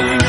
life.